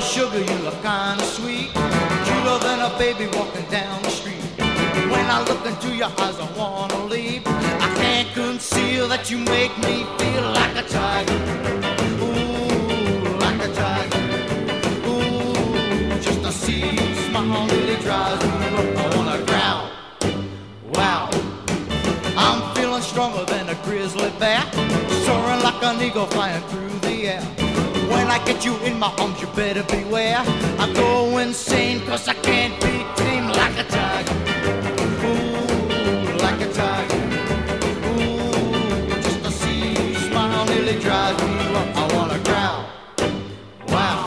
sugar, you look kinda sweet. Cuter than a baby walking down the street. When I look into your eyes, I wanna leave. I can't conceal that you make me feel like a tiger. Ooh, like a tiger. Ooh, just to see you smile really drives me. I wanna growl. Wow. I'm feeling stronger than a grizzly bear. Soaring like an eagle flying through the air. When I get you in my arms, you better beware. I go insane cause I can't be tamed like a tiger. Ooh, like a tiger. Ooh, just to see you smile nearly drives me. I wanna growl. Wow.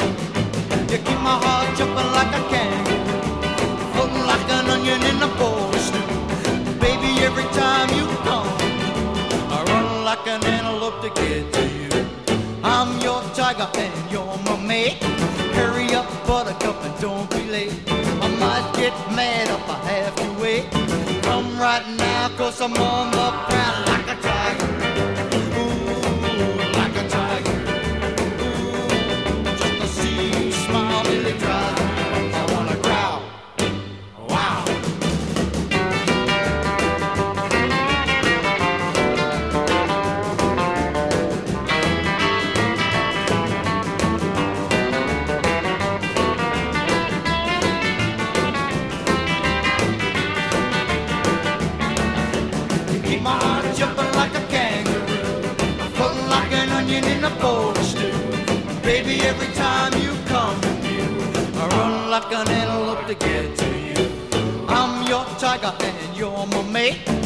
You keep my heart jumping like a kangaroo. Floating like an onion in a bowl of stew. Baby, every time you come, I run like an antelope to get to you. I'm your tiger and you're my mate. Hurry up, buttercup, and don't be late. I might get mad if I have to wait. Come right now, cause I'm on the prowl jumping like a kangaroo, floating like an onion in a bowl of stew. Baby, every time you come to view, I run like an antelope to get to you. I'm your tiger and you're my mate.